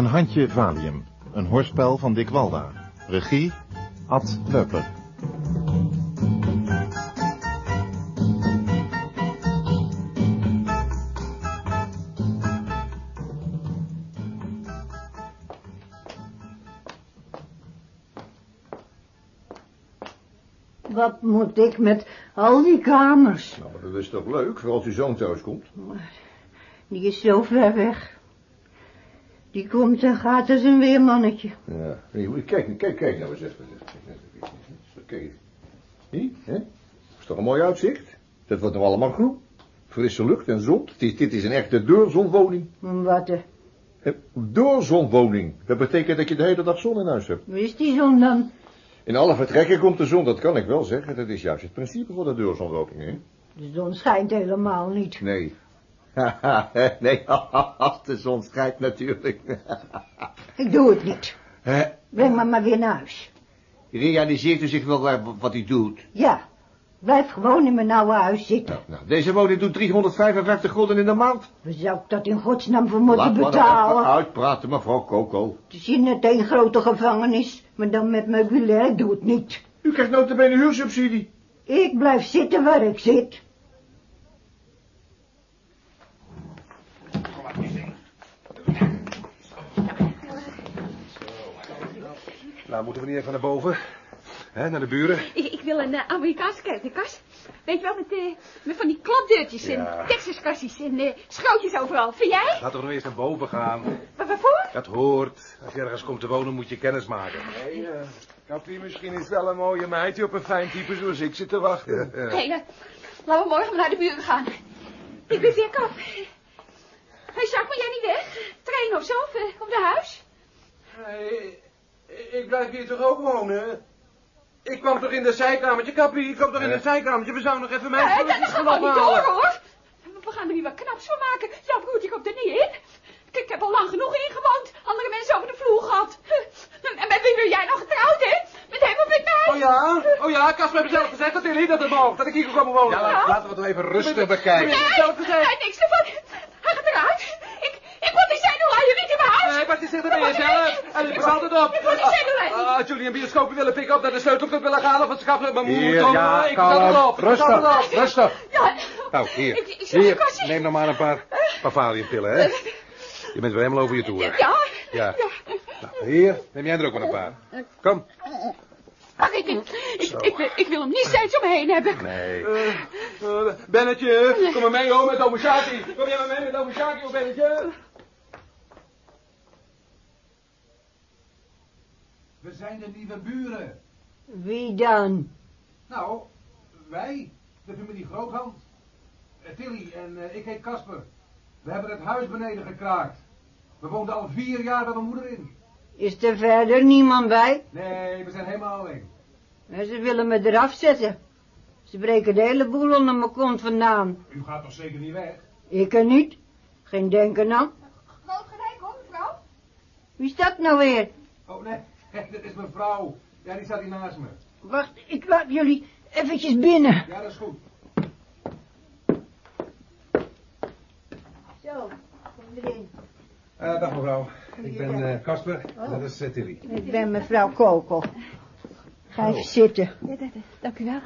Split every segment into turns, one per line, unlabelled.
Een handje valium. Een hoorspel van Dick Walda. Regie, Ad Leupler.
Wat moet ik met al die kamers?
Nou, maar dat is toch leuk, voor als uw zoon thuis komt.
Die is zo ver weg. Die komt en gaat als een weermannetje.
Ja, kijk, kijk, kijk nou eens even. Kijk, Zie, hè? is toch een mooi uitzicht? Dat wordt nog allemaal groen. Frisse lucht en zon. Dit is, dit is een echte doorzonwoning.
Wat,
Een doorzonwoning. Dat betekent dat je de hele dag zon in huis hebt.
wie is die zon dan?
In alle vertrekken komt de zon, dat kan ik wel zeggen. Dat is juist het principe van de doorzonwoning, hè?
De zon schijnt helemaal niet.
Nee. nee, de zon schijnt natuurlijk.
Ik doe het niet.
Hè?
Breng me maar weer naar huis.
Realiseert u zich wel wat hij doet?
Ja, blijf gewoon in mijn oude huis zitten.
Nou, deze woning doet 355 gulden in de maand.
Waar zou ik dat in godsnaam voor moeten
Laat
betalen?
even uitpraten, mevrouw Coco.
Het is hier net één grote gevangenis, maar dan met meubilair, ik doe het niet.
U krijgt notabene huursubsidie.
Ik blijf zitten waar ik zit.
Nou, moeten we niet even naar boven? Hè, naar de buren?
Ik, ik wil een eh, Amerikaanse kerkenkast. Weet je wel, met, eh, met van die klapdeurtjes
Ja.
en texaskastjes en eh, schootjes overal. Vind jij?
Laten we nog eerst naar boven gaan.
Waar, waarvoor?
Dat hoort. Als je ergens komt te wonen, moet je kennis maken.
Nee, uh, Kappie, misschien is wel een mooie meid die op een fijn type zoals ik zit te wachten.
Ja.
Eh, laten we morgen naar de buren gaan. Ik ben weer kap. Hé, Jacques, ben jij niet weg? Train of zo, of, of naar huis?
Nee, ik blijf hier toch ook wonen? Ik kwam toch in de zijkamertje, Kappie? Ik kwam toch in het zijkamertje? We zouden nog even mijn
Nee, dat
spulletjes
is
gaan
gewoon niet door, hoor. We gaan er niet wat knaps van maken. Jouw broertje komt er niet in. Ik, ik heb al lang genoeg ingewoond. Andere mensen over de vloer gehad. En met wie ben jij nog getrouwd, hè? Met hem of met mij?
Oh ja? Oh ja, Kasper heeft zelf gezegd dat hij dat het mocht. Dat ik hier kon komen wonen.
Ja, laat- laten we het even rustig bekijken.
Nee, dat gezegd.
Nee, niks ervan. Hij gaat eruit. Ik, ik word die zenuwlijn niet in mijn
het het bij jezelf. En ik pas altijd op.
Ik word die zenuwlijn niet.
Ah, Als jullie een bioscoop willen pikken op naar de sleutelclub willen gaan of het schap met mijn moeder.
Ja,
ik altijd
kalm.
op.
Rustig, rustig.
Ja,
Nou, hier. Hier, neem nog maar een paar, paar valiumpillen, hè. Je bent weer helemaal over je toer.
ja.
Ja. Nou, hier, neem jij er ook maar een paar. Kom.
Ach, ik, ik, ik, ik, ik wil hem niet steeds om me heen hebben.
Nee.
Eh, Bennetje, kom maar mee hoor met ome Shaki. Kom jij maar mee met ome Shaki, hoor Bennetje.
We zijn de nieuwe buren.
Wie dan?
Nou, wij, de familie Groothand. Eh, Tilly en eh, ik heet Casper. We hebben het huis beneden gekraakt. We woonden al vier jaar bij mijn moeder in.
Is er verder niemand bij?
Nee, we zijn helemaal alleen.
En ze willen me eraf zetten. Ze breken de hele boel onder mijn kont vandaan.
U gaat toch zeker niet weg?
Ik er niet. Geen denken aan.
Groot gelijk hoor, mevrouw.
Wie is dat nou weer?
Oh nee, dat is mijn vrouw. Ja, die staat hier naast me.
Wacht, ik laat jullie eventjes binnen.
Ja, dat is goed.
Zo, kom erin.
Eh, dag mevrouw. Ik ben eh, Casper. Dat is eh, Tilly.
Ik ben mevrouw Kokel. Ga even zitten.
Ja, dat, dank u wel.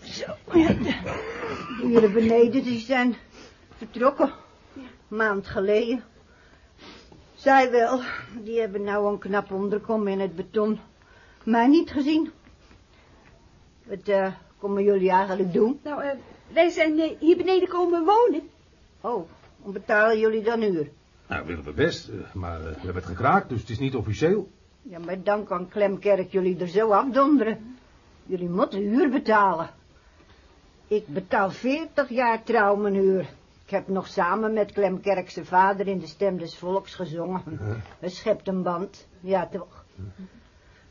Zo, ja, de buren beneden, die zijn vertrokken. Een maand geleden. Zij wel, die hebben nou een knap onderkomen in het beton. Mij niet gezien. Wat eh, komen jullie eigenlijk doen?
Nou, eh, wij zijn eh, hier beneden komen wonen.
Oh, en betalen jullie dan uur?
Nou, willen we best. maar we hebben het gekraakt, dus het is niet officieel.
Ja, maar dan kan Klemkerk jullie er zo afdonderen. Jullie moeten huur betalen. Ik betaal 40 jaar trouw mijn huur. Ik heb nog samen met Klemkerk zijn vader in de stem des volks gezongen. Hij schept een band. Ja, toch.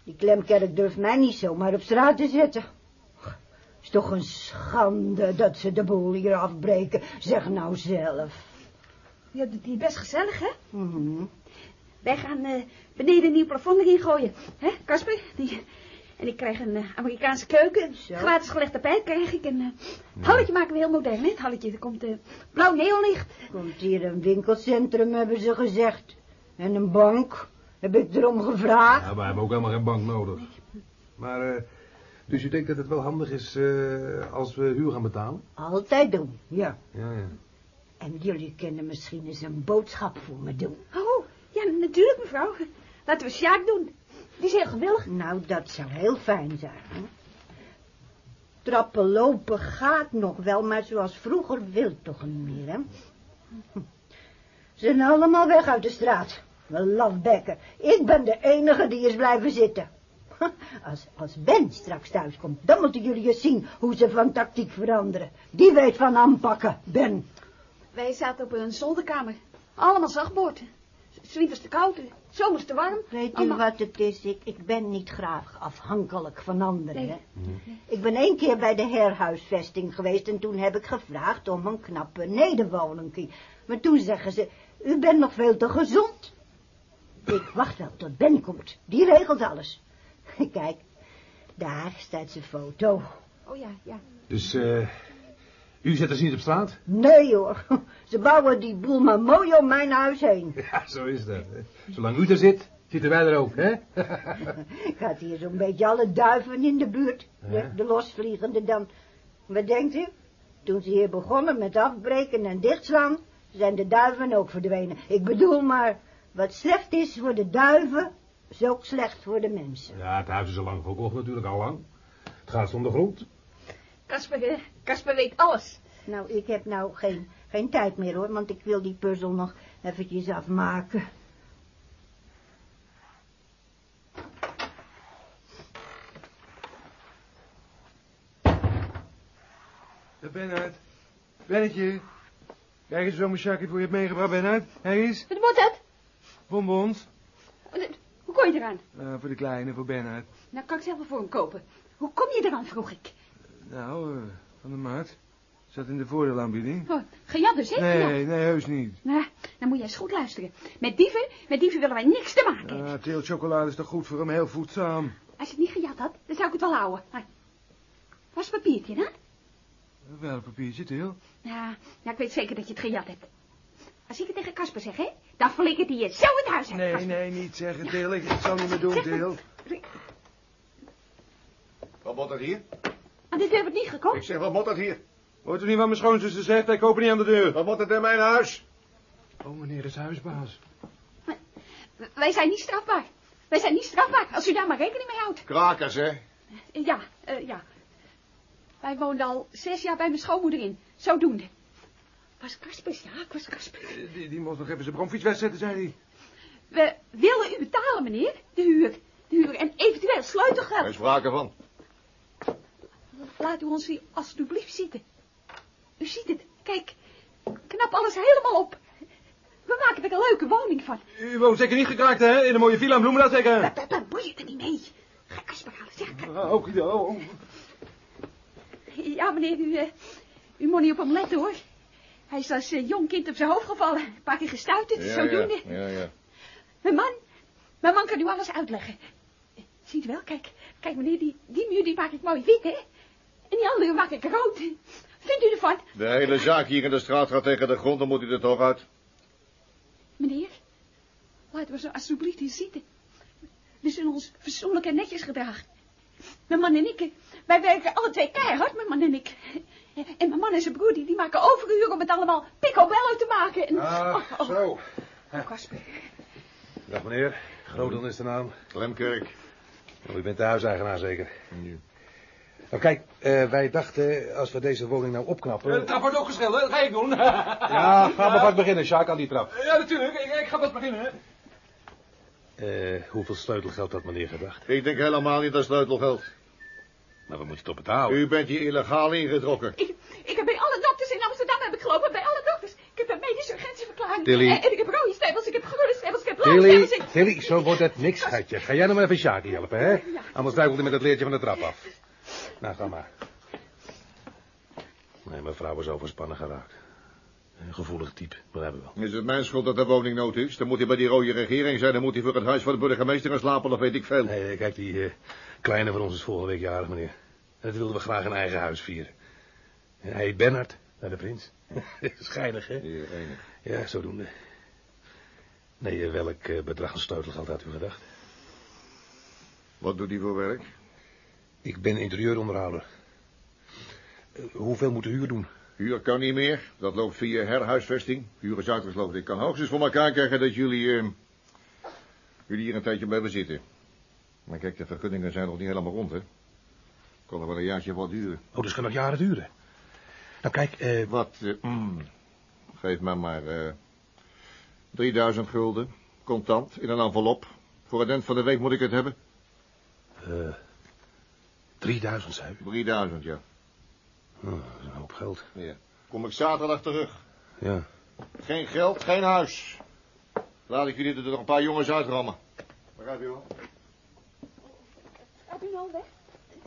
Die Klemkerk durft mij niet zomaar op straat te zetten. Is toch een schande dat ze de boel hier afbreken. Zeg nou zelf.
Ja, die is best gezellig, hè?
Mhm.
Wij gaan eh, beneden een nieuw plafond erin gooien. Hè, Casper? Die... En ik krijg een eh, Amerikaanse keuken.
Zo.
Gratis gelegd tapijt krijg ik. En eh, het halletje maken we heel modern, hè? Het halletje, er komt eh, blauw neonlicht.
Komt hier een winkelcentrum, hebben ze gezegd. En een bank. Heb ik erom gevraagd?
Ja, wij hebben ook helemaal geen bank nodig. Maar, eh, dus u denkt dat het wel handig is eh, als we huur gaan betalen?
Altijd doen, ja.
Ja, ja.
En jullie kunnen misschien eens een boodschap voor me doen.
Oh, ja, natuurlijk mevrouw. Laten we Sjaak doen. Die is heel gewillig.
Nou, dat zou heel fijn zijn. Hè? Trappen lopen gaat nog wel, maar zoals vroeger wil het toch niet meer, hè? Ze zijn allemaal weg uit de straat. Wel lafbekken. Ik ben de enige die is blijven zitten. Als, als Ben straks thuis komt, dan moeten jullie eens zien hoe ze van tactiek veranderen. Die weet van aanpakken, Ben.
Wij zaten op een zolderkamer. Allemaal zachtboord. Zwinters te koud, zomers te warm.
Weet u wat het is? Ik, ik ben niet graag afhankelijk van anderen. Hè? Ik ben één keer bij de herhuisvesting geweest en toen heb ik gevraagd om een knappe nederwoning. Maar toen zeggen ze, u bent nog veel te gezond. Ik wacht wel tot Ben komt. Die regelt alles. Kijk, daar staat zijn foto.
Oh ja, ja.
Dus, eh, u zet ons niet op straat?
Nee hoor, ze bouwen die boel maar mooi om mijn huis heen.
Ja, zo is dat. Zolang u er zit, zitten wij er ook, hè?
Had hier zo'n beetje alle duiven in de buurt. De, de losvliegende dan. Wat denkt u? Toen ze hier begonnen met afbreken en dichtslaan, zijn de duiven ook verdwenen. Ik bedoel maar, wat slecht is voor de duiven, is ook slecht voor de mensen.
Ja, het huis is al lang verkocht natuurlijk, al lang. Het gaat om de grond.
Kasper, eh, Kasper weet alles.
Nou, ik heb nou geen, geen tijd meer hoor, want ik wil die puzzel nog eventjes afmaken.
De Bernhard. Bennetje. Kijk eens zo'n Sjakkie voor je hebt meegebracht, Bernhard. Hij is.
Wat wordt dat?
Bonbons.
Hoe kom je eraan?
Eh, voor de kleine, voor Bernhard.
Nou, kan ik zelf wel voor hem kopen. Hoe kom je eraan, vroeg ik.
Nou, eh, van de maat. Zat in de voordeelaanbieding.
Oh, gejat dus, hè? Gejat.
Nee, nee, heus niet.
Nou, dan moet je eens goed luisteren. Met dieven, met dieven willen wij niks te maken hebben.
Ah, teelchocolade is toch goed voor hem, heel voedzaam.
Als je het niet gejat had, dan zou ik het wel houden. Maar, was het papiertje dan?
Wel een papiertje, Teel.
Ja, ja, ik weet zeker dat je het gejat hebt. Als ik het tegen Kasper zeg, hè, dan flikkert hij je zo in het huis uit.
Nee,
Kasper.
nee, niet zeggen, Teel. Ik, ik zal niet meer doen,
Zeg.
Teel.
Wat moet dat hier?
Maar dit hebben we niet gekocht.
Ik zeg, wat moet dat hier?
Hoort u niet wat mijn schoonzuster zegt? Wij kopen niet aan de deur.
Wat moet het in mijn huis?
Oh, meneer is huisbaas.
Wij zijn niet strafbaar. Wij zijn niet strafbaar, als u daar maar rekening mee houdt.
Krakers, hè?
Ja, eh, ja. Wij woonden al zes jaar bij mijn schoonmoeder in. Zodoende. Was Kasper, ja, was Kasper.
Eh, Die, die moest nog even zijn bromfiets wegzetten, zei hij.
We willen u betalen, meneer, de huur. De huur en eventueel
Er
sleutelgeld.
is sprake van.
Laat u ons hier alstublieft zitten. U ziet het, kijk. Knap alles helemaal op. We maken er een leuke woning van.
U woont zeker niet gekraakt, hè? In een mooie villa in Bloemendaal zeker?
Daar, daar, daar boeit het er niet mee. Ga Kasper halen, zeg.
Ah, ook niet, oh.
Ja, meneer, u, eh, u moet niet op hem letten, hoor. Hij is als eh, jong kind op zijn hoofd gevallen. Een paar keer gestuiterd, zodoende.
ja, ja.
Mijn man, mijn man kan u alles uitleggen. Ziet u wel, kijk, kijk meneer, die, die muur die maak ik mooi wit, hè? En die andere maak ik rood. Vindt u ervan?
De hele zaak hier in de straat gaat tegen de grond, dan moet u er toch uit.
Meneer, laten we zo alsjeblieft hier zitten. We zullen ons fatsoenlijk en netjes gedragen. Mijn man en ik, wij werken alle twee keihard, mijn man en ik. En mijn man en zijn broer, die, die maken overuren om het allemaal picobello te maken. En,
Ah,
oh, oh,
zo.
oh, Kasper.
Dag meneer, Grootland is de naam.
Klemkerk.
Oh, u bent de huiseigenaar zeker. Nou kijk, eh, wij dachten als we deze woning nou opknappen...
De trap wordt ook geschilderd, dat ga ik doen.
Ja, ga maar vast beginnen, Sjaak, aan die trap.
Ja, natuurlijk. Ik, ik ga pas beginnen.
Eh, hoeveel sleutelgeld had meneer gedacht?
Ik denk helemaal niet aan sleutelgeld.
Maar we moeten het op betalen.
U bent hier illegaal ingetrokken.
Ik, ik heb bij alle dokters in Amsterdam heb ik gelopen, bij alle dokters. Ik heb een medische urgentieverklaring.
Tilly.
En, en ik heb rode stempels, ik heb groene stempels, ik heb blauwe
Tilly,
stempels. Ik...
Tilly, zo wordt het niks, schatje. Ga jij nou maar even Sjaak helpen, hè? Anders duikelt hij met het leertje van de trap af. Nou, ga maar. Nee, mijn vrouw is overspannen geraakt. Een gevoelig type, begrijpen we wel.
Is het mijn schuld dat de woning nood is? Dan moet hij bij die rode regering zijn. Dan moet hij voor het huis van de burgemeester gaan slapen. Of weet ik veel.
Nee, kijk, die eh, kleine van ons is volgende week jarig, meneer. En dat wilden we graag in eigen huis vieren. En hij heet Bernard, naar de prins. Schijnig, hè?
Hier, enig.
Ja, zodoende.
Nee, eh, welk eh, bedrag aan sleutelgeld had u gedacht?
Wat doet hij voor werk?
Ik ben interieuronderhouder. Eh, hoeveel moet de huur doen?
Huur kan niet meer. Dat loopt via herhuisvesting. Huur is uitgesloten. Ik kan hoogstens voor elkaar krijgen dat jullie... eh, jullie hier een tijdje blijven zitten. Maar kijk, de vergunningen zijn nog niet helemaal rond, hè? Kan er wel een jaartje wat duren.
Oh, dus kan nog jaren duren. Nou, kijk, eh,
Wat? eh, mm, geef mij maar eh 3000 gulden. Contant, in een envelop. Voor het eind van de week moet ik het hebben.
eh 3000, zei u.
3000, ja.
Oh, dat is een hoop geld.
ja. Kom ik zaterdag terug.
Ja.
Geen geld, geen huis. Laat ik jullie er nog een paar jongens uitrammen. Begrijp je wel?
Gaat u nou weg?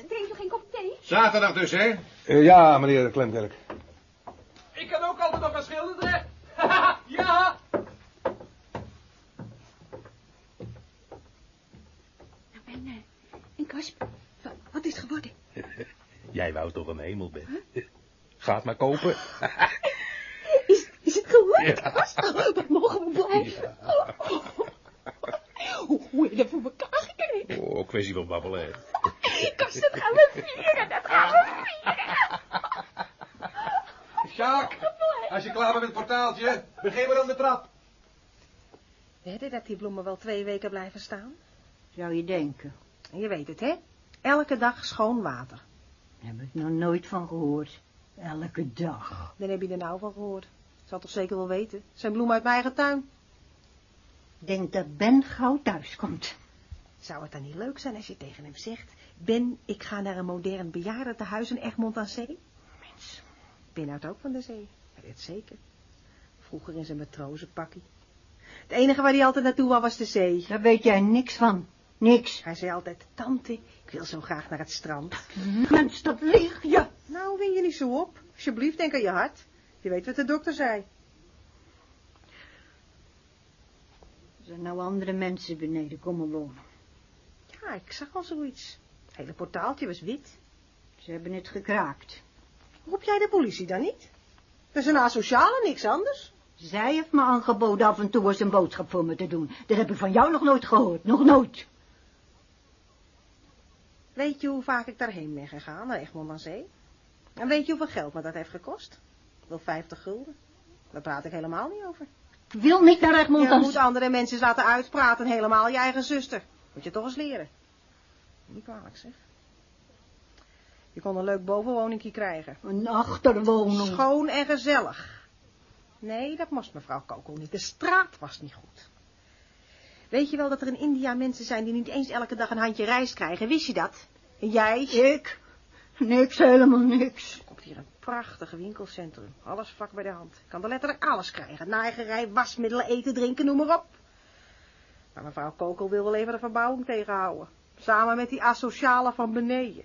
Drinkt u geen kop thee?
Zaterdag dus, hè?
Eh, ja, meneer Klemkerk.
Ik kan ook altijd nog gaan schilderen. ja!
Nou, en, eh, en Kasper, is geworden?
Jij wou toch een hemelbed? Ga het maar kopen.
Is, is het geworden?
Ja.
Wat mogen we blijven? Hoe, hoe heb je dat voor elkaar gekregen?
Oh, kwestie van babbelen, hè.
Kasper, dat gaan we vieren, dat gaan we vieren.
Sjaak, als je klaar bent met het portaaltje, begin maar aan de trap.
Wedden dat die bloemen wel twee weken blijven staan?
Zou je denken.
En je weet het, hè? Elke dag schoon water.
Daar heb ik nog nooit van gehoord. Elke dag.
Dan heb je er nou van gehoord. Zal toch zeker wel weten. Zijn bloemen uit mijn eigen tuin.
Denk dat Ben gauw thuis komt.
Zou het dan niet leuk zijn als je tegen hem zegt... Ben, ik ga naar een modern bejaardentehuis in Egmond aan Zee? Mens, Ben houdt ook van de zee. Weet het zeker. Vroeger in zijn matrozenpakkie. Het enige waar hij altijd naartoe wou was de zee.
Daar weet jij niks van. Niks.
Hij zei altijd, tante, ik wil zo graag naar het strand.
Mens, dat lieg je.
Nou, win je niet zo op. Alsjeblieft, denk aan je hart. Je weet wat de dokter zei.
Er zijn nou andere mensen beneden komen wonen.
Ja, ik zag al zoiets. Het hele portaaltje was wit.
Ze hebben het gekraakt.
Roep jij de politie dan niet? Dat is een asociale, niks anders.
Zij heeft me aangeboden af en toe eens een boodschap voor me te doen. Dat heb ik van jou nog nooit gehoord. Nog nooit.
Weet je hoe vaak ik daarheen ben gegaan, naar Egmond aan Zee? En weet je hoeveel geld me dat heeft gekost? Wel 50 gulden. Daar praat ik helemaal niet over.
Ik wil niet naar Egmond
Je
aan
moet andere mensen laten uitpraten, helemaal je eigen zuster. Moet je toch eens leren. Niet kwalijk zeg. Je kon een leuk bovenwoningje krijgen.
Een achterwoning.
Schoon en gezellig. Nee, dat moest mevrouw Kokel niet. De straat was niet goed. Weet je wel dat er in India mensen zijn die niet eens elke dag een handje rijst krijgen? Wist je dat? En jij?
Ik? Niks, helemaal niks.
Er komt hier een prachtig winkelcentrum. Alles vlak bij de hand. Je kan er letterlijk alles krijgen. Naaigerij, wasmiddelen, eten, drinken, noem maar op. Maar mevrouw Kokel wil wel even de verbouwing tegenhouden. Samen met die asociale van beneden.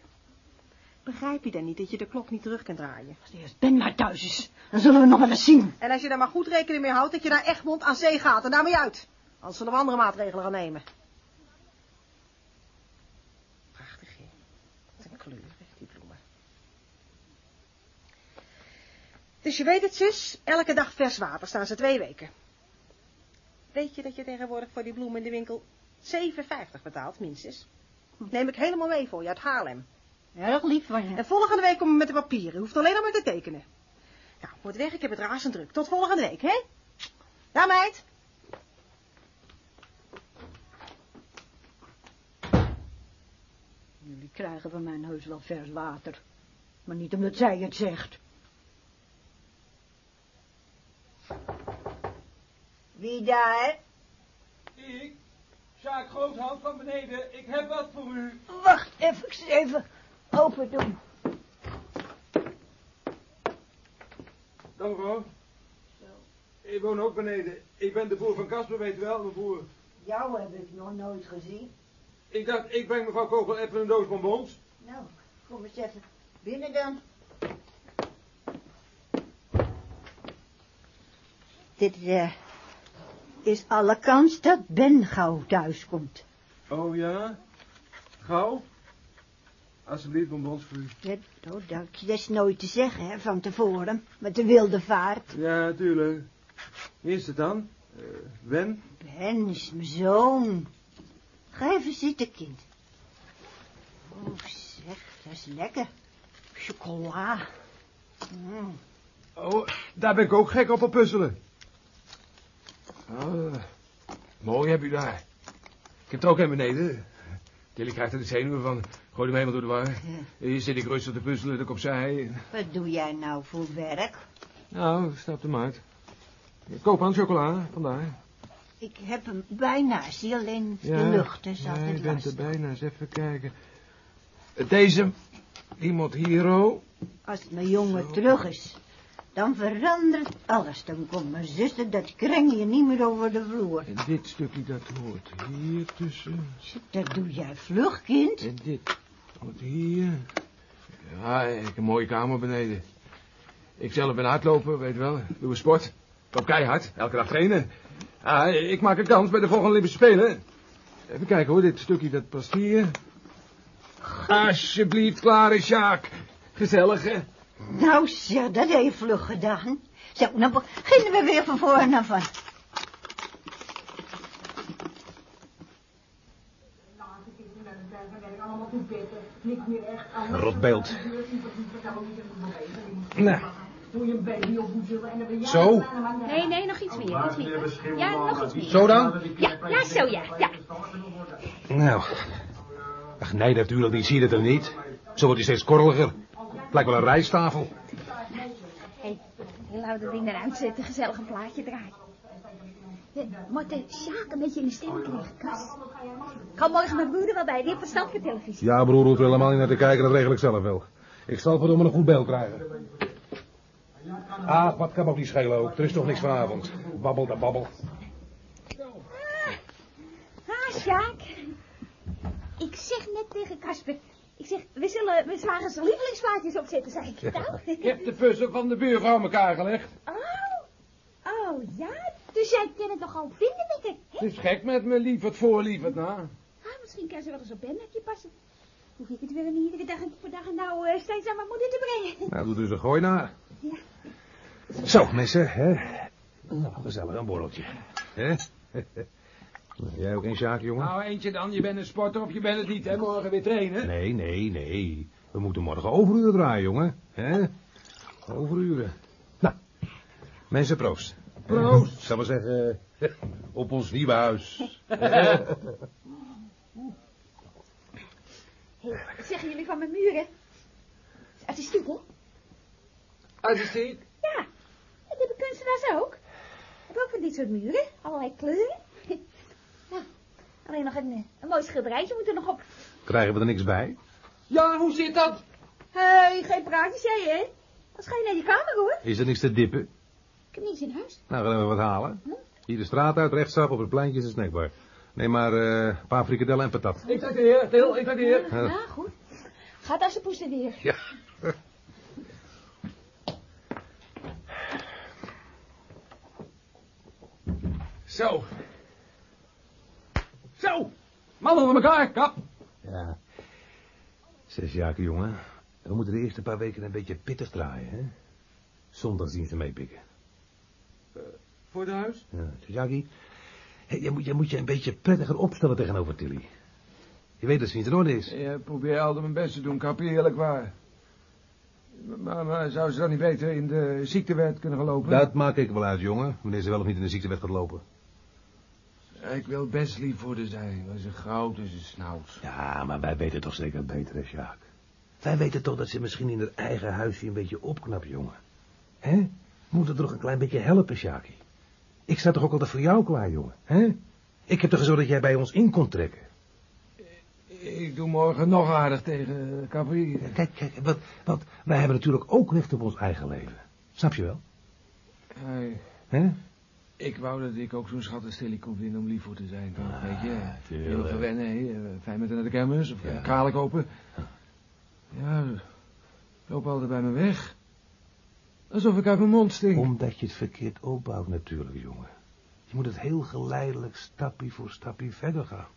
Begrijp je dan niet dat je de klok niet terug kunt draaien?
Als eerst Ben maar thuis is, dan zullen we nog wel eens zien.
En als je daar maar goed rekening mee houdt dat je naar Egmond aan zee gaat en daarmee uit. Anders zullen we andere maatregelen gaan nemen. Prachtig, hè? Wat een kleur, die bloemen. Dus je weet het, zus. Elke dag vers water staan ze twee weken. Weet je dat je tegenwoordig voor die bloemen in de winkel 7,50 betaalt, minstens? Neem ik helemaal mee voor je uit Haarlem.
Erg lief van je.
En volgende week komen we met de papieren. Je hoeft alleen nog maar te tekenen. Nou, moet weg, ik heb het razend druk. Tot volgende week, hè? Ja, meid.
Jullie krijgen van mijn huis wel vers water. Maar niet omdat zij het zegt. Wie daar?
Ik, Sjaak Groothand van beneden, ik heb wat voor u.
Wacht even, ik zal even open doen.
Dag mevrouw. Ik woon ook beneden. Ik ben de boer van Kasper, weet u wel, mijn boer.
Jou heb ik nog nooit gezien.
Ik dacht, ik breng mevrouw Kogel even een doos bonbons.
Nou, kom eens even binnen dan. Dit eh, is alle kans dat Ben gauw thuis komt.
Oh ja? Gauw? Alsjeblieft bonbons voor u.
Ja, oh, dat, dat is nooit te zeggen, hè, van tevoren. Met de wilde vaart.
Ja, tuurlijk. Wie is het dan? Wen?
Ben is mijn zoon. Ga even zitten, kind. Oh, zeg, dat is lekker. Chocola. Mm.
Oh, daar ben ik ook gek op op puzzelen. Oh, mooi heb u daar. Ik heb er ook een beneden. Tilly krijgt er de zenuwen van. Gooi hem helemaal door de war. Hier zit ik rustig te puzzelen, ik opzij.
Wat doe jij nou voor werk?
Nou, stap hem uit. Koop aan chocola, vandaar.
Ik heb hem bijna, zie alleen
Ja,
de lucht is
ja, je bent er bijna, eens even kijken. Deze, iemand Hero.
Als mijn jongen terug is, dan verandert alles. Dan komt mijn zuster, dat kreng je niet meer over de vloer.
En dit stukje, dat hoort hier tussen.
Dat doe jij vlug, kind.
En dit hoort hier. Ja, ik heb een mooie kamer beneden. Ik zelf ben hardlopen, weet wel. Doe een sport. Loop keihard, elke dag trainen. Ja, ik maak een kans bij de volgende Olympische Spelen. Even kijken hoor, dit stukje dat past hier. Alsjeblieft, klaar is Sjaak. Gezellig, hè?
Nou, zeg, dat heb je vlug gedaan. Zo, dan beginnen we weer van voren af aan.
Rotbeeld. Nou. Zo?
Nee, nee, nog iets meer. Iets meer. Ja, nog iets meer.
Zo dan?
Ja, ja, zo ja. ja.
Nou. Ach nee, natuurlijk niet. Zie je het er niet? Zo wordt hij steeds korreliger. Het lijkt wel een rijsttafel.
Hé, hey, laten we dat ding eruit zetten. Gezellig een plaatje draaien. We moeten Sjaak een beetje in de stemming krijgen, Kas. Ik ga morgen mijn moeder wel bij. Die heeft verstand voor televisie.
Ja, broer, hoeft er helemaal niet naar te kijken. Dat regel ik zelf wel. Ik zal voor een goed beeld krijgen. Ah, wat kan me ook niet schelen ook. Er is toch niks vanavond. Babbel dat babbel.
Ah, Sjaak. Ik zeg net tegen Kasper. Ik zeg, we zullen mijn zwager's lievelingsplaatjes opzetten, zeg ik. Nou.
Ik heb de puzzel van de buurvrouw in elkaar gelegd.
Oh, oh ja, dus jij kan het nogal vinden hè?
Het is gek met me lieverd voor, lieverd na.
Ah, misschien kan ze wel eens op Bennetje passen. Hoef ik het weer niet iedere dag en voor dag en nou eh, steeds aan mijn moeder te brengen.
Nou, doe dus een gooi naar.
Ja.
Zo, mensen, hè. Nou, gezellig, een borreltje. Hè? Jij ook een Sjaak, jongen?
Nou, eentje dan. Je bent een sporter of je bent het niet, hè? Morgen weer trainen.
Nee, nee, nee. We moeten morgen overuren draaien, jongen. hè? Overuren. Nou, mensen, proost.
Proost.
Ik zal maar zeggen, op ons nieuwe huis.
Hey, wat zeggen jullie van mijn muren? Artistiek, hè?
Artistiek.
Ja, dat hebben kunstenaars ook. Ik heb ook van dit soort muren, allerlei kleuren. Nou, alleen nog een, eh, een mooi schilderijtje moet er nog op.
Krijgen we er niks bij?
Ja, hoe zit dat?
Hé, hey, geen praatjes, zei je, hè? Dan ga je naar je kamer, hoor.
Is er niks te dippen?
Ik heb niets in huis.
Nou, gaan we wat halen. Hier de straat uit, rechtsaf, op het pleintje is een snackbar. Neem maar eh, een paar frikadellen en patat.
Ik trakteer, Til, ik trakteer.
Ja, goed. Gaat als ze poesten weer.
Ja.
Zo. Zo. Man onder elkaar, kap.
Ja. Zes jaken, jongen. We moeten de eerste paar weken een beetje pittig draaien, hè? Zondag zien ze meepikken.
Voor de huis?
Ja, Jackie, hé, jij, moet, jij moet je een beetje prettiger opstellen tegenover Tilly. Je weet dat ze niet in orde is.
Ja, probeer altijd mijn best te doen, kap, eerlijk waar. Maar, maar zou ze dan niet beter in de ziektewet kunnen gaan lopen?
Dat maak ik wel uit, jongen. Wanneer ze wel of niet in de ziektewet gaat lopen.
Ik wil best lief voor haar zijn. Maar ze goud en ze snout.
Ja, maar wij weten toch zeker beter, hè, Sjaak? Wij weten toch dat ze misschien in haar eigen huisje een beetje opknapt, jongen. Hè? We moeten toch een klein beetje helpen, Sjaakie. Ik sta toch ook altijd voor jou klaar, jongen. Hè? Ik heb toch gezorgd dat jij bij ons in kon trekken.
Ik doe morgen nog aardig tegen Capri.
Kijk, kijk, wat, wat, wij hebben natuurlijk ook recht op ons eigen leven. Snap je wel?
Hey,
Hè?
Ik wou dat ik ook zo'n schat als Tilly kon vinden om lief voor te zijn. Toch?
Ah,
Weet je, heel verwennen, hè? eh, Fijn met naar de kermis of
Ja.
ja. kopen. Ja, loop altijd bij me weg. Alsof ik uit mijn mond stink.
Omdat je het verkeerd opbouwt natuurlijk, jongen. Je moet het heel geleidelijk, stapje voor stapje verder gaan.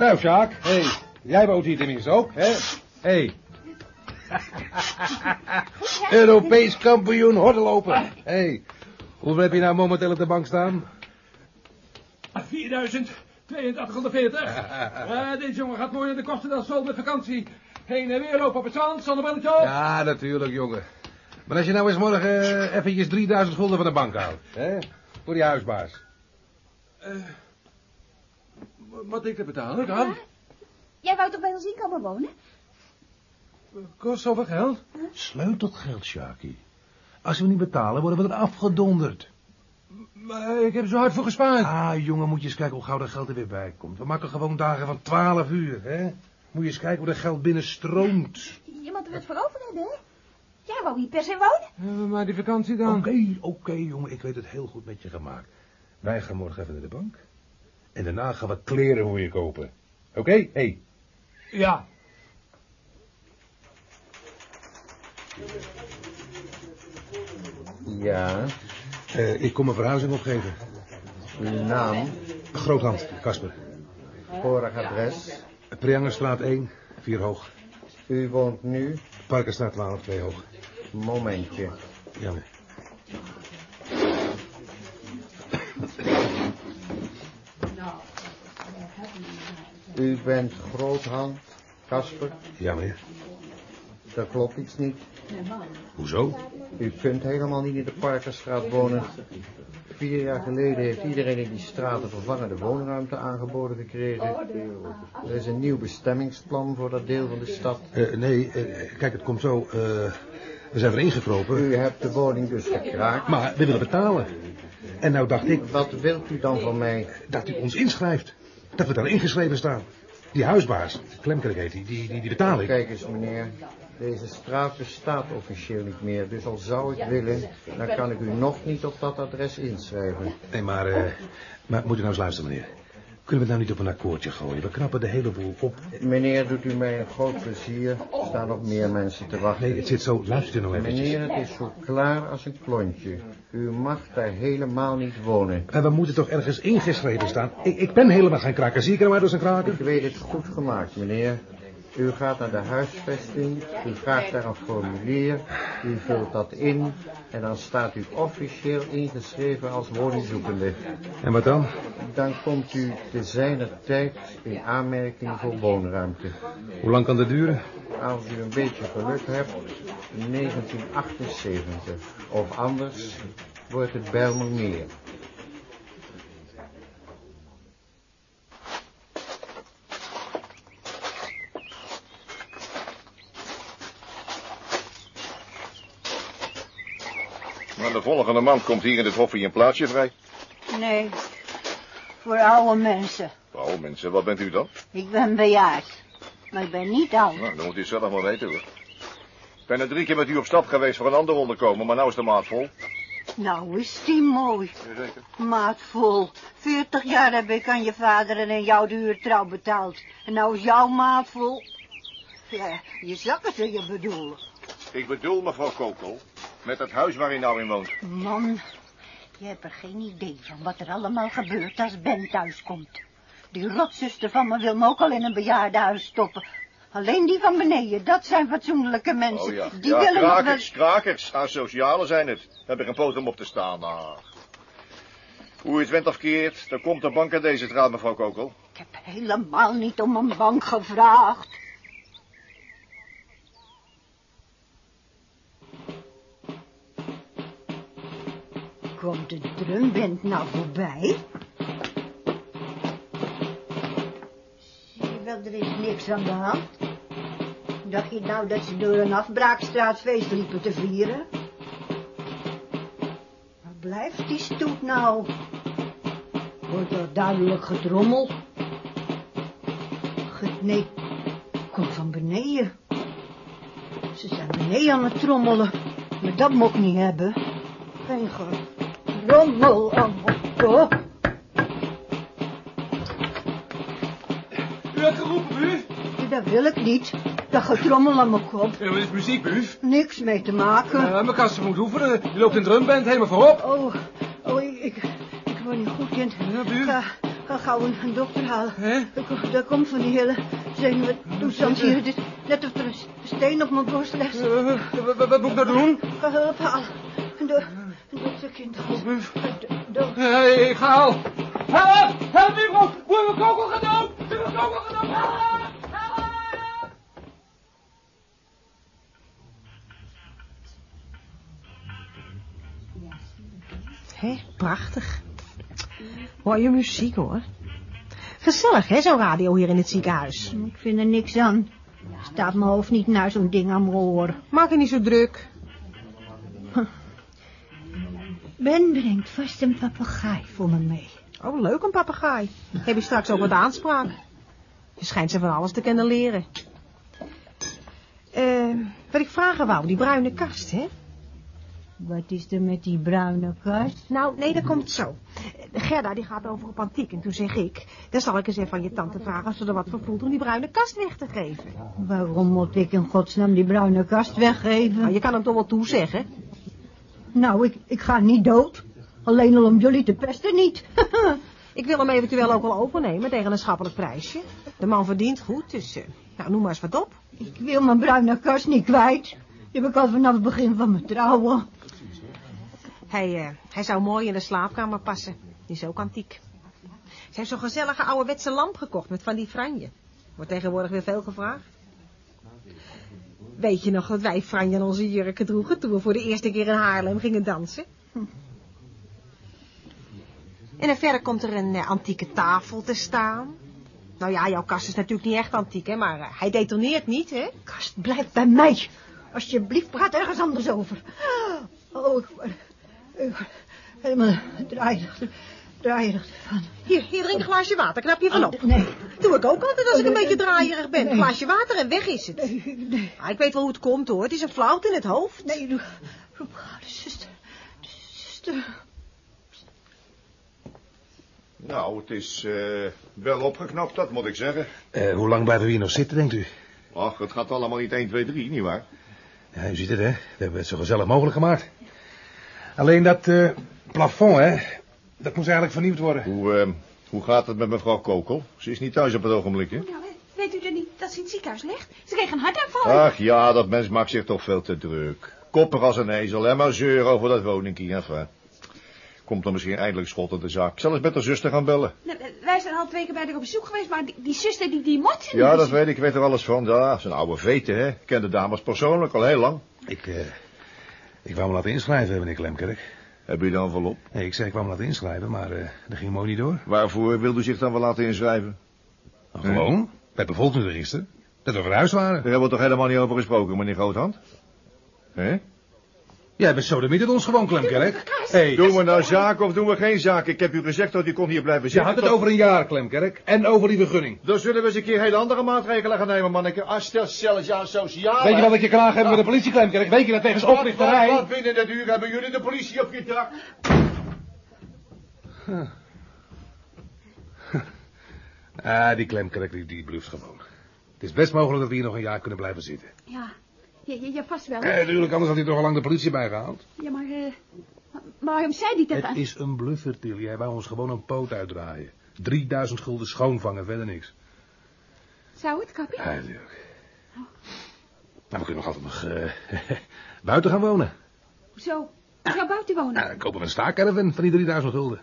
Nou, Sjaak, hé, hey, jij woont hier tenminste ook, hè? Hé. Europees kampioen hordenlopen. Hé, hey, hoeveel heb je nou momenteel op de bank staan?
408240. Ja, deze jongen gaat mooi naar de kosten dan zo met vakantie. Heen en weer lopen op het zand, zonder brilletje op.
Ja, natuurlijk, jongen. Maar als je nou eens morgen eh, eventjes 3000 gulden van de bank houdt, hè? Voor die huisbaas.
Eh, wat ik te betalen dan?
Jij wou toch bij ons in komen wonen?
Kost zoveel geld?
Sleutelgeld, Sjaki. Als we niet betalen, worden we er afgedonderd.
Maar ik heb er zo hard voor gespaard.
Ah, jongen, moet je eens kijken hoe gauw dat geld er weer bij komt. We maken gewoon dagen van 12 uur, hè? Moet je eens kijken hoe dat geld binnenstroomt.
Je moet er wat voor over hebben, hè? Jij wou hier per se wonen.
Ja, maar die vakantie dan?
Oké, oké, jongen, ik weet het heel goed met je gemaakt. Wij gaan morgen even naar de bank. En daarna gaan we kleren voor je kopen. Oké, hé. Hey.
Ja.
Ja,
Eh, ik kom een verhuizing opgeven.
uw naam,
Groothand, Kasper.
vorig adres.
Triangelstraat 1, 4 hoog.
U woont nu,
Parkenstraat 12, 2 hoog.
momentje.
Jammer.
U bent Groothand, Kasper.
Ja, meneer.
Dat klopt iets niet.
Hoezo?
U kunt helemaal niet in de Parkerstraat wonen. Vier jaar geleden heeft iedereen in die straat een vervangende woonruimte aangeboden gekregen. Er is een nieuw bestemmingsplan voor dat deel van de stad.
Eh, nee, eh, kijk, het komt zo. eh, we zijn erin gekropen.
U hebt de woning dus gekraakt.
Maar we willen betalen. En nou dacht ik
Wat wilt u dan van mij?
dat u ons inschrijft. Dat we daar ingeschreven staan. Die huisbaas, Klemkerk heet die, die, die, die betaal ik.
Kijk eens meneer, deze straat bestaat officieel niet meer. Dus al zou ik willen, dan kan ik u nog niet op dat adres inschrijven.
Nee, maar, eh, maar moet u nou eens luisteren, meneer. Kunnen we nou niet op een akkoordje gooien? We knappen de hele boel op.
Meneer, doet u mij een groot plezier. Er staan nog meer mensen te wachten.
Nee, het zit zo. Luister u nou eventjes.
Meneer, het is zo klaar als een klontje. U mag daar helemaal niet wonen.
En we moeten toch ergens ingeschreven staan? Ik, ik ben helemaal geen kraker. Zie ik er maar als een kraker?
Ik weet het goed gemaakt, meneer. U gaat naar de huisvesting, u vraagt daar een formulier, u vult dat in en dan staat u officieel ingeschreven als woningzoekende.
En wat dan?
Dan komt u te zijner tijd in aanmerking voor woonruimte.
Hoe lang kan dat duren?
Als u een beetje geluk hebt, 1978. Of anders wordt het Bijlmermeer.
Maar de volgende maand komt hier in het hof een plaatsje vrij.
Nee, voor oude mensen.
Oh mensen, wat bent u dan?
Ik ben bejaard, maar ik ben niet oud.
Nou, dan moet u zelf maar weten hoor. Ik ben er drie keer met u op stap geweest voor een ander onderkomen, maar nou is de maat vol.
Nou is die mooi.
Jazeker.
Maat vol. Veertig jaar heb ik aan je vader en aan jou de huurtrouw betaald. En nou is jouw maat vol. Ja, je zakken zul je bedoelen.
Ik bedoel mevrouw Kokel, met het huis waar u nou in woont.
Man, je hebt er geen idee van wat er allemaal gebeurt als Ben thuis komt. Die rotzuster van me wil me ook al in een bejaardenhuis stoppen. Alleen die van beneden, dat zijn fatsoenlijke mensen.
Oh ja,
Die
ja
willen nog wel...
krakers, krakers, asocialen zijn het. Heb ik een poot om op te staan, maar... Hoe je het went of keert, dan komt de bank aan deze straat, mevrouw Kokel.
Ik heb helemaal niet om een bank gevraagd. De drumband nou voorbij? Zie je wel, er is niks aan de hand. Dacht je nou dat ze door een afbraakstraatfeest liepen te vieren? Waar blijft die stoet nou? Wordt er duidelijk gedrommel? Ge- Nee, komt van beneden. Ze zijn beneden aan het trommelen. Maar dat moet ik niet hebben. Geen gerommel aan mijn kop.
U hebt geroepen, buur?
Dat wil ik niet. Dat getrommel aan mijn kop.
Ja, wat is muziek, buur?
Niks mee te maken.
Ja, mijn kasten moet oefenen. Je loopt in drumband helemaal voorop.
Oh, oh, ik, ik, ik word niet goed in.
Ja, buur.
Ga, ga gauw een, dokter halen.
Hè?
Dat, komt- van die hele zenuwtoestand hier. Het is net of er een steen op mijn borst ligt.
Eh, wat- moet ik nou doen?
Ga hulp halen. Een, Een do- do-
Eh, Ik ga al. Help! Help, mevrouw! We hebben kogel gedood! We hebben kogel gedood! Help! Help!
Hé, prachtig. Mooie muziek, hoor. Gezellig, hè, zo'n radio hier in het ziekenhuis.
Ik vind er niks aan. Staat mijn hoofd niet naar zo'n ding aan mijn oren.
Maak je niet zo druk.
Ben brengt vast een papegaai voor me mee.
Oh, leuk een papegaai. Heb je straks ook wat aanspraak? Je schijnt ze van alles te kunnen leren. Eh, wat ik vragen wou, die bruine kast, hè?
Wat is er met die bruine kast?
Nou, nee, dat komt zo. Gerda, die gaat over op antiek. En toen zeg ik, dan zal ik eens even aan je tante vragen... of ze er wat voor voelt om die bruine kast weg te geven.
Waarom moet ik in godsnaam die bruine kast weggeven?
Nou, je kan hem toch wel toezeggen.
Nou, ik, ik ga niet dood. Alleen al om jullie te pesten niet.
Ik wil hem eventueel ook wel overnemen tegen een schappelijk prijsje. De man verdient goed, dus eh, nou, noem maar eens wat op.
ik wil mijn bruine kast niet kwijt. Die heb ik al vanaf het begin van mijn trouwen.
Hij, eh, hij zou mooi in de slaapkamer passen. Die is ook antiek. Ze heeft zo'n gezellige ouderwetse lamp gekocht met van die franje. Wordt tegenwoordig weer veel gevraagd. Weet je nog dat wij franje aan onze jurken droegen toen we voor de eerste keer in Haarlem gingen dansen? En verder komt er een eh, antieke tafel te staan. Nou ja, jouw kast is natuurlijk niet echt antiek, hè, maar eh, hij detoneert niet, hè?
Kast, blijf bij mij. Alsjeblieft, praat ergens anders over. Oh, ik word, ik word helemaal draaierig, van.
Hier, hier, drink een glaasje water, knap je van op.
Oh, nee,
Doe ik ook altijd als ik een
Nee,
beetje draaierig ben.
nee.
Glaasje water en weg is het.
nee, nee,
Ah, ik weet wel hoe het komt hoor. Het is een flauwte in het hoofd.
nee, doe, roep gauw de zuster, de zuster.
Nou, het is eh, wel opgeknapt, dat moet ik zeggen.
Eh, hoe lang blijven we hier nog zitten, denkt u?
Ach, het gaat allemaal niet 1, 2, 3, nietwaar?
Ja, u ziet het, hè. We hebben het zo gezellig mogelijk gemaakt. Alleen dat eh, plafond, hè. Dat moest eigenlijk vernieuwd worden.
Hoe, eh, hoe gaat het met mevrouw Kokel? Ze is niet thuis op het ogenblik, hè?
Nou, weet u dan niet dat ze in het ziekenhuis ligt? Ze kreeg een hartaanval.
Ach ja, dat mens maakt zich toch veel te druk. Koppig als een ezel en maar zeuren over dat woningkie. Enfin. Komt dan misschien eindelijk schot op de zaak. Ik zal eens met haar zuster gaan bellen.
Nou, wij zijn al twee keer bij haar op bezoek geweest, maar die, die zuster, die, die mot.
Ja, dat weet ik. Ik weet er alles van. Ja, zijn oude veten, hè. Ik ken de dames persoonlijk al heel lang.
Ik, eh, ik wou me laten inschrijven, meneer Klemkerk.
Heb je dan volop?
Nee, ik zei ik me laten inschrijven, maar eh, dat ging mooi niet door.
Waarvoor wil u zich dan wel laten inschrijven?
Nou, gewoon, bij het bevolkingsregister. Dat we verhuisd waren.
Daar hebben we toch helemaal niet over gesproken, meneer Groothand? Hè?
Jij bent zo de het ons gewoon, Klemkerk. Hey,
Doen we nou zaken of doen we geen zaken? Ik heb u gezegd dat u kon hier blijven
je
zitten.
had het
tot-
over een jaar, Klemkerk. En over die vergunning.
Dan zullen we eens een keer hele andere maatregelen gaan nemen, manneke. Als stel zelfs aan sociaal.
Weet je wat ik je klaag heb met de politie, Klemkerk? Weet je dat tegen
Wat, wat, wat binnen het uur hebben jullie de politie op je dak?
Ah, die Klemkerk, die, die bluft gewoon. Het is best mogelijk dat we hier nog een jaar kunnen blijven zitten.
Ja, ja, ja, ja, vast wel.
Eh, natuurlijk, anders had hij toch al lang de politie bijgehaald.
Ja, maar, eh, maar waarom zei die dat
Het
dan?
is een bluffer, Tilly. Hij wou ons gewoon een poot uitdraaien. 3000 gulden schoonvangen, verder niks.
Zou het, kappie?
Ja, natuurlijk. Nou, we kunnen nog altijd nog eh, buiten gaan wonen.
Hoezo? Ik zou buiten wonen.
Nou, dan kopen we een staakerven van die 3000 gulden.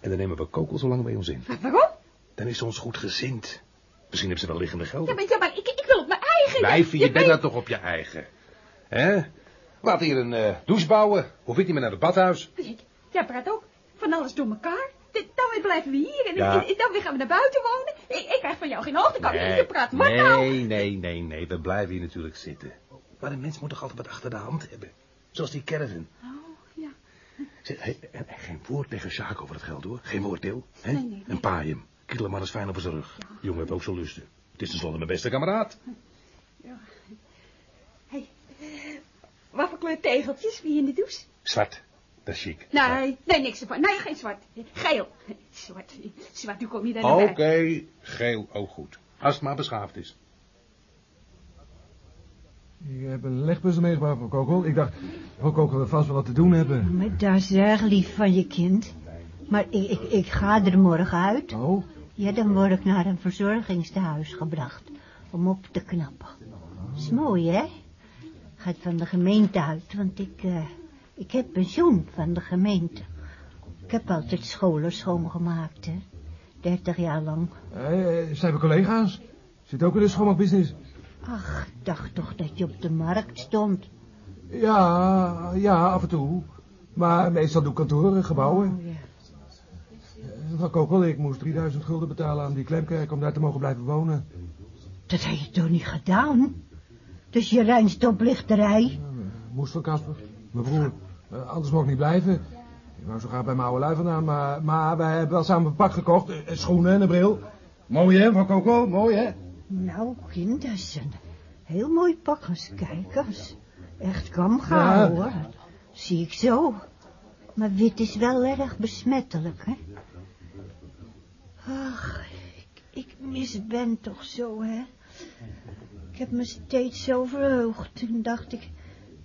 En dan nemen we kokel zo lang bij ons in.
Wa- Waarom?
Dan is ze ons goed gezind. Misschien heeft ze wel liggende geld.
Ja, maar, ja, maar ik,
Wijfie, je
weet-
bent daar toch op je eigen. Hè? Laat hier een eh, douche bouwen. Hoef ik niet meer naar het badhuis.
Jij praat ook van alles door elkaar. Dan weer blijven we hier en,
Ja.
dan weer gaan we naar buiten wonen. Ik, ik krijg van jou geen hoogtekamp. Je praat wat nou?
nee, nee, nee, nee. We blijven hier natuurlijk zitten. Maar een mens moet toch altijd wat achter de hand hebben. Zoals die caravan.
Oh, ja.
Zeg, geen woord tegen Sjaak over het geld, hoor. Geen woord. Hè?
Nee, nee, nee.
En paai hem. Kieleman is fijn op zijn rug. Jongen heeft ook zo lusten. Het is tenslotte mijn beste kameraad.
Hey, wat voor kleur tegeltjes? Wie in de douche?
Zwart. Dat is chic.
Nee, nee, niks ervan. Nee, geen zwart. Geel. Zwart. Zwart, hoe kom je daar
Oké,
nou bij?
geel ook goed. Als het maar beschaafd is.
Je hebt een legpuzzel meegebracht voor Kokkel. Ik dacht, voor Kokkel wil vast wel wat te doen hebben.
Maar dat is erg lief van je kind. Maar ik, ik, ik ga er morgen uit.
Oh,
Ja, dan word ik naar een verzorgingstehuis gebracht. Om op te knappen. Is mooi, hè? Gaat van de gemeente uit, want ik, eh, ik heb pensioen van de gemeente. Ik heb altijd scholen schoongemaakt, hè. Dertig jaar lang.
eh, ze hebben collega's. Zit ook in de schoonmaakbusiness.
Ach, ik dacht toch dat je op de markt stond.
Ja, ja, af en toe. Maar meestal doe ik kantoren, gebouwen.
Oh, ja.
Van Kokel, ik moest 3000 gulden betalen aan die klemkerk om daar te mogen blijven wonen.
Dat heb je toch niet gedaan? Dus je rijnstoplichterij?
Moest van Casper, mijn broer. Eh, anders mocht ik niet blijven. Ik wou zo graag bij mijn oude lui vandaan, maar, maar wij hebben wel samen een pak gekocht. Eh, Schoenen en een bril. Mooi hè, van Coco? Mooi hè?
Nou, kind, dat is een heel mooi pak. Eens kijken. eens. Echt kam
Ja.
gaan, hoor. Zie ik zo. Maar wit is wel erg besmettelijk, hè? Ach, ik, ik mis Ben toch zo, hè? Ik heb me steeds zo verheugd. Toen dacht ik,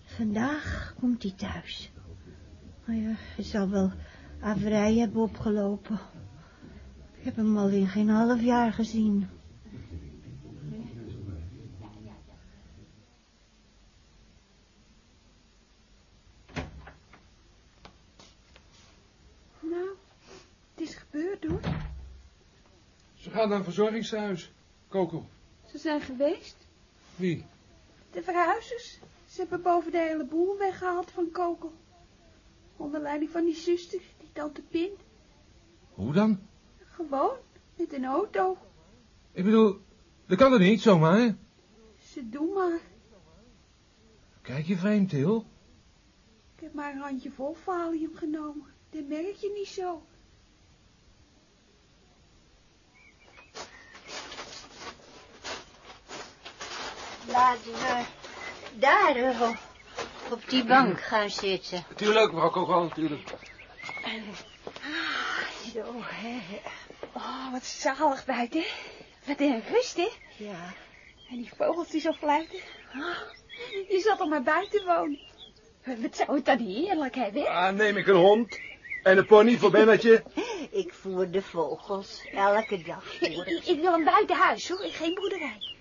vandaag komt hij thuis. Maar ja, hij zal wel averij hebben opgelopen. Ik heb hem al in geen half jaar gezien.
Nou, het is gebeurd hoor.
Ze gaan naar een verzorgingshuis. Coco.
Zijn geweest.
Wie?
De verhuizers. Ze hebben boven de hele boel weggehaald van Kokel. Onder leiding van die zuster, die tante Pin.
Hoe dan?
Gewoon, met een auto.
Ik bedoel, dat kan er niet zomaar. hè?
Ze doen maar.
Kijk je vreemd, Til.
Ik heb maar een handje vol valium genomen. Dat merk je niet zo.
Laten we daar eh, op die bank gaan zitten.
Tuurlijk, mevrouw Coco, tuurlijk.
Zo, hè.
Oh, wat zalig buiten. Wat een rust, hè?
Ja.
En die vogels die zo fluiten. Ah, je zat al maar buiten wonen. Wat zou het dan heerlijk hebben?
Ah, neem ik een hond. En een pony voor Bennetje.
Ik voer de vogels. Elke dag
Ik,
ik.
ik wil een buitenhuis, hoor. Geen boerderij.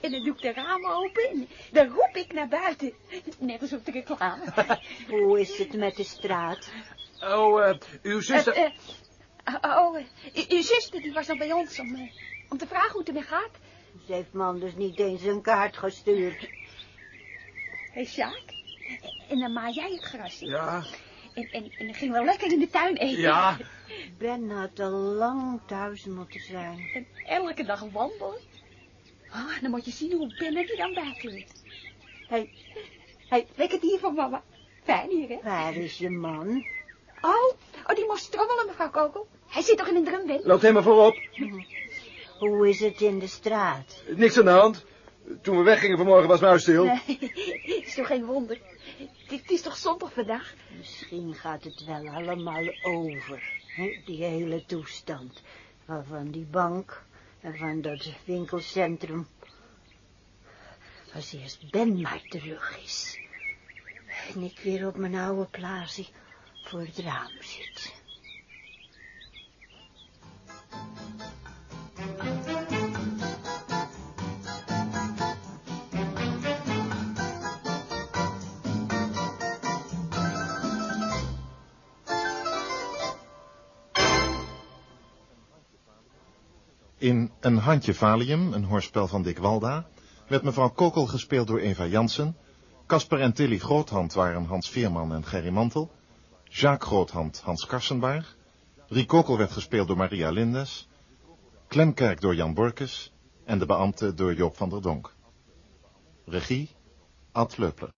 En dan doe ik de ramen open en dan roep ik naar buiten. Net als op de reclame.
Hoe is het met de straat?
Oh, eh, uw zuster...
Eh, eh, oh, eh, uw- zuster die was al bij ons om, om te vragen hoe het ermee gaat.
Ze heeft me anders niet eens een kaart gestuurd.
Hé, hey, Sjaak. En dan maai jij het gras in.
Ja,
En, en, en dan gingen we lekker in de tuin eten.
ja.
Ben had al lang thuis moeten zijn.
En elke dag wandelen. Ah, dan moet je zien hoe Bennetje dan bijkleurt. Hé, hey, hey, lekker dier van mama. Fijn hier, hè?
Waar is je man?
Oh, oh, die moest trommelen, mevrouw Kokel. Hij zit toch in een drumband?
Loopt helemaal voorop.
Hoe is het in de straat?
Niks aan de hand. Toen we weggingen vanmorgen was mijn huis stil.
Nee, is toch geen wonder. Het het is toch zondag vandaag?
Misschien gaat het wel allemaal over. Hè? Die hele toestand. Van- Van die bank van dat winkelcentrum. Als eerst Ben maar terug is. En ik weer op mijn oude plaatsje voor het raam zit.
In Een handje valium, een hoorspel van Dick Walda, werd mevrouw Kokel gespeeld door Eva Jansen. Casper en Tilly Groothand waren Hans Veerman en Gerry Mantel. Jacques Groothand Hans Karsenbaar. Rie Kokel werd gespeeld door Maria Lindes. Klemkerk door Jan Borkes. En de beambte door Joop van der Donk. Regie Ad Leupler.